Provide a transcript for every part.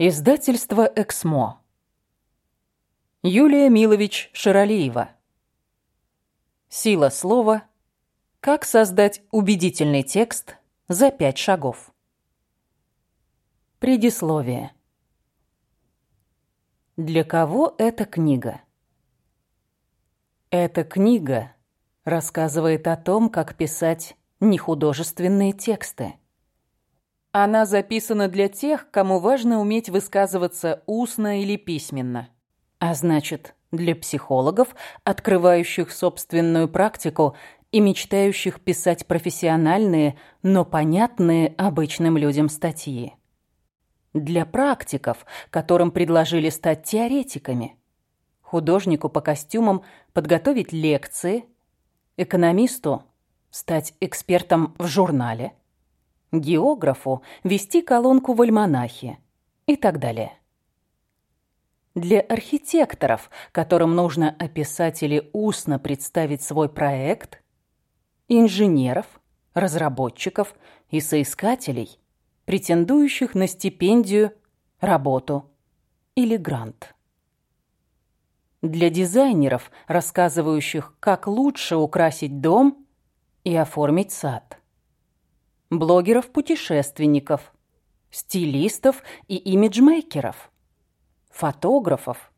Издательство «Эксмо». Юлия Милович Шаралиева. Сила слова. Как создать убедительный текст за пять шагов. Предисловие. Для кого эта книга? Эта книга рассказывает о том, как писать нехудожественные тексты. Она записана для тех, кому важно уметь высказываться устно или письменно. А значит, для психологов, открывающих собственную практику и мечтающих писать профессиональные, но понятные обычным людям статьи. Для практиков, которым предложили стать теоретиками. Художнику по костюмам подготовить лекции, экономисту стать экспертом в журнале – географу вести колонку в альманахе и так далее. Для архитекторов, которым нужно описать или устно представить свой проект, инженеров, разработчиков и соискателей, претендующих на стипендию, работу или грант. Для дизайнеров, рассказывающих, как лучше украсить дом и оформить сад блогеров-путешественников, стилистов и имиджмейкеров, фотографов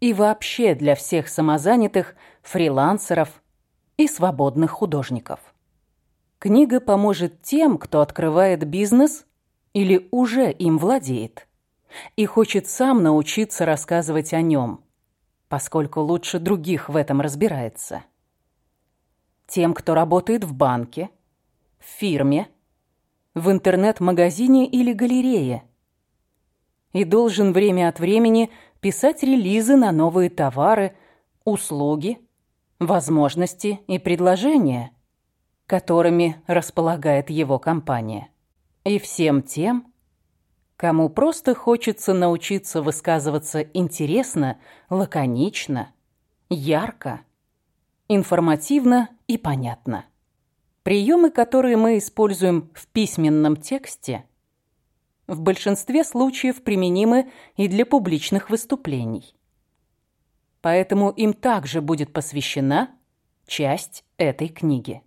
и вообще для всех самозанятых фрилансеров и свободных художников. Книга поможет тем, кто открывает бизнес или уже им владеет и хочет сам научиться рассказывать о нем, поскольку лучше других в этом разбирается. Тем, кто работает в банке, в фирме, в интернет-магазине или галерее. И должен время от времени писать релизы на новые товары, услуги, возможности и предложения, которыми располагает его компания. И всем тем, кому просто хочется научиться высказываться интересно, лаконично, ярко, информативно и понятно. Приемы, которые мы используем в письменном тексте, в большинстве случаев применимы и для публичных выступлений. Поэтому им также будет посвящена часть этой книги.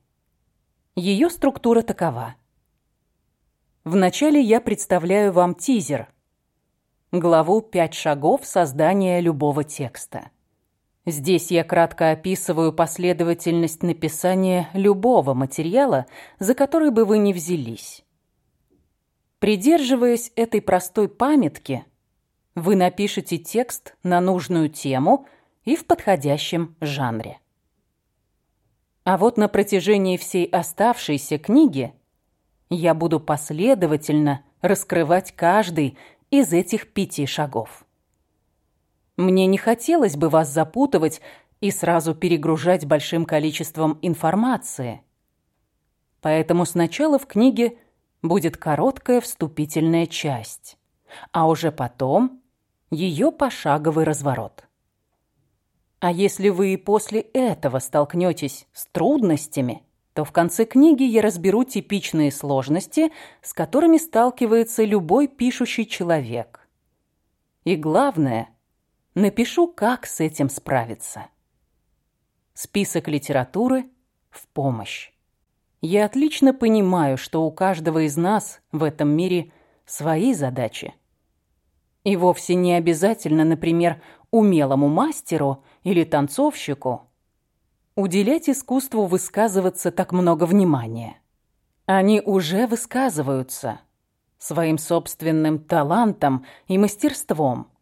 Ее структура такова. Вначале я представляю вам тизер, главу «Пять шагов создания любого текста». Здесь я кратко описываю последовательность написания любого материала, за который бы вы ни взялись. Придерживаясь этой простой памятки, вы напишете текст на нужную тему и в подходящем жанре. А вот на протяжении всей оставшейся книги я буду последовательно раскрывать каждый из этих пяти шагов. Мне не хотелось бы вас запутывать и сразу перегружать большим количеством информации. Поэтому сначала в книге будет короткая вступительная часть, а уже потом ее пошаговый разворот. А если вы и после этого столкнетесь с трудностями, то в конце книги я разберу типичные сложности, с которыми сталкивается любой пишущий человек. И главное – Напишу, как с этим справиться. Список литературы в помощь. Я отлично понимаю, что у каждого из нас в этом мире свои задачи. И вовсе не обязательно, например, умелому мастеру или танцовщику уделять искусству высказываться так много внимания. Они уже высказываются своим собственным талантом и мастерством –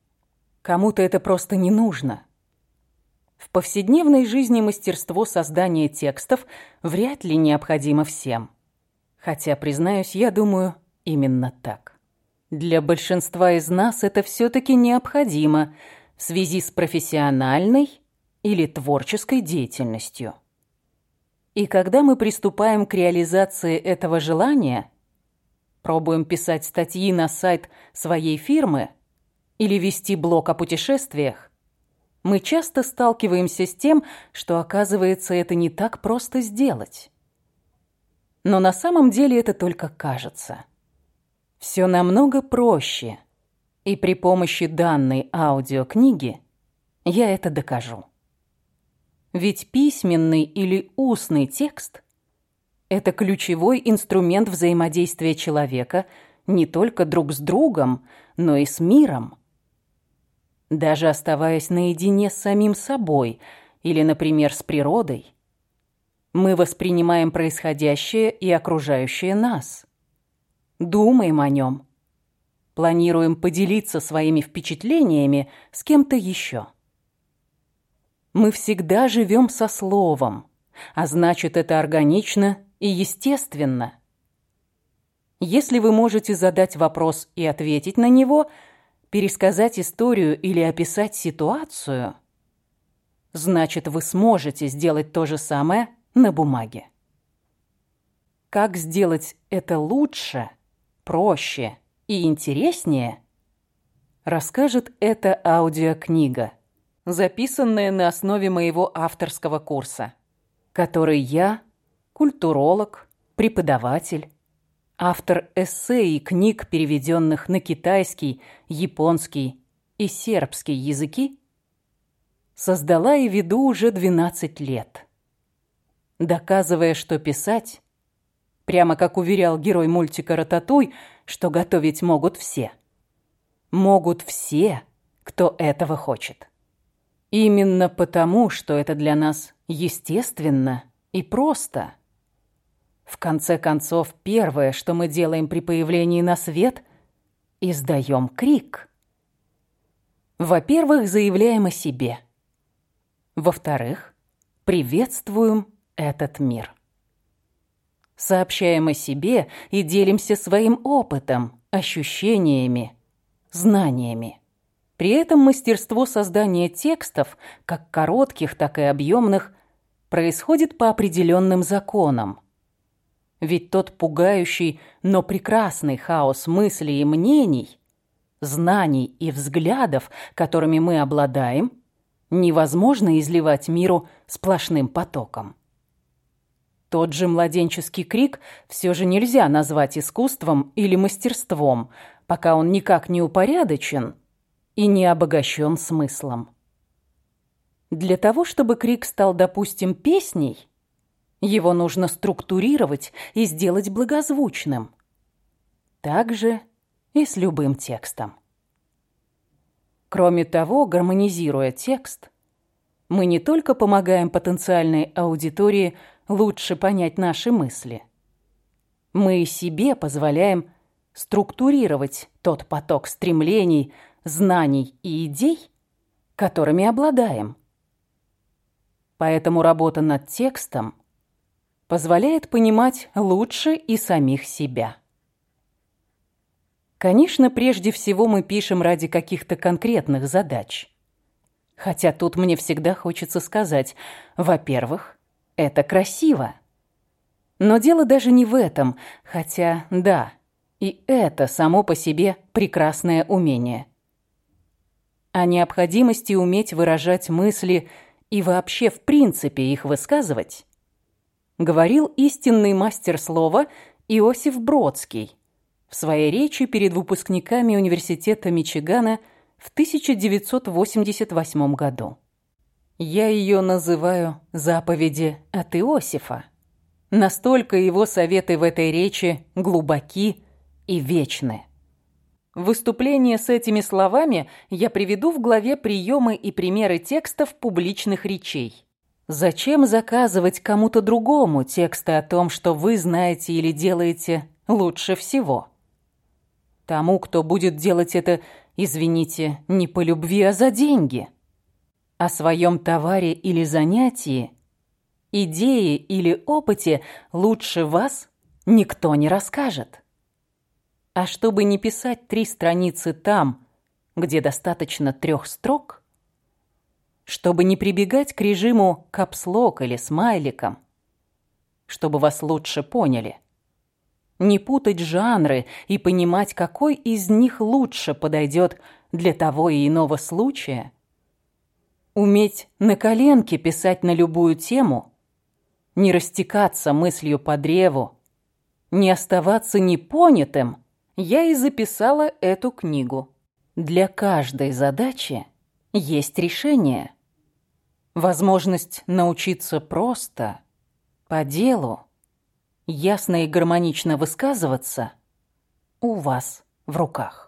Кому-то это просто не нужно. В повседневной жизни мастерство создания текстов вряд ли необходимо всем. Хотя, признаюсь, я думаю, именно так. Для большинства из нас это все-таки необходимо в связи с профессиональной или творческой деятельностью. И когда мы приступаем к реализации этого желания, пробуем писать статьи на сайт своей фирмы – или вести блог о путешествиях, мы часто сталкиваемся с тем, что, оказывается, это не так просто сделать. Но на самом деле это только кажется. Все намного проще, И при помощи данной аудиокниги я это докажу. Ведь письменный или устный текст – это ключевой инструмент взаимодействия человека не только друг с другом, но и с миром. Даже оставаясь наедине с самим собой или, например, с природой, мы воспринимаем происходящее и окружающее нас. Думаем о нем. Планируем поделиться своими впечатлениями с кем-то еще. Мы всегда живем со словом, а значит, это органично и естественно. Если вы можете задать вопрос и ответить на него, пересказать историю или описать ситуацию, значит, вы сможете сделать то же самое на бумаге. Как сделать это лучше, проще и интереснее, расскажет эта аудиокнига, записанная на основе моего авторского курса, который я, культуролог, преподаватель, автор эссе и книг, переведенных на китайский, японский и сербский языки, создала и веду уже 12 лет доказывая, что писать, прямо как уверял герой мультика «Рататуй», что готовить могут все. Могут все, кто этого хочет. Именно потому, что это для нас естественно и просто. В конце концов, первое, что мы делаем при появлении на свет, издаем крик. Во-первых, заявляем о себе. Во-вторых, приветствуем этот мир. Сообщаем о себе и делимся своим опытом, ощущениями, знаниями. При этом мастерство создания текстов, как коротких, так и объемных, происходит по определенным законам. Ведь тот пугающий, но прекрасный хаос мыслей и мнений, знаний и взглядов, которыми мы обладаем, невозможно изливать миру сплошным потоком. Тот же младенческий крик все же нельзя назвать искусством или мастерством, пока он никак не упорядочен и не обогащен смыслом. Для того, чтобы крик стал, допустим, песней, его нужно структурировать и сделать благозвучным. Так же и с любым текстом. Кроме того, гармонизируя текст, мы не только помогаем потенциальной аудитории – лучше понять наши мысли. Мы себе позволяем структурировать тот поток стремлений, знаний и идей, которыми обладаем. Поэтому работа над текстом позволяет понимать лучше и самих себя. Конечно, прежде всего мы пишем ради каких-то конкретных задач. Хотя тут мне всегда хочется сказать, во-первых, это красиво. Но дело даже не в этом, хотя да, и это само по себе прекрасное умение. О необходимости уметь выражать мысли и вообще в принципе их высказывать говорил истинный мастер слова Иосиф Бродский в своей речи перед выпускниками университета Мичигана в 1988 году. Я ее называю «заповеди от Иосифа». Настолько его советы в этой речи глубоки и вечны. Выступление с этими словами я приведу в главе «Приемы и примеры текстов публичных речей». Зачем заказывать кому-то другому тексты о том, что вы знаете или делаете лучше всего? Тому, кто будет делать это, извините, не по любви, а за деньги – о своем товаре или занятии, идее или опыте лучше вас никто не расскажет. А чтобы не писать три страницы там, где достаточно трех строк, чтобы не прибегать к режиму капслок или смайликом, чтобы вас лучше поняли, не путать жанры и понимать, какой из них лучше подойдет для того и иного случая – Уметь на коленке писать на любую тему, не растекаться мыслью по древу, не оставаться непонятым, я и записала эту книгу. Для каждой задачи есть решение. Возможность научиться просто, по делу, ясно и гармонично высказываться у вас в руках.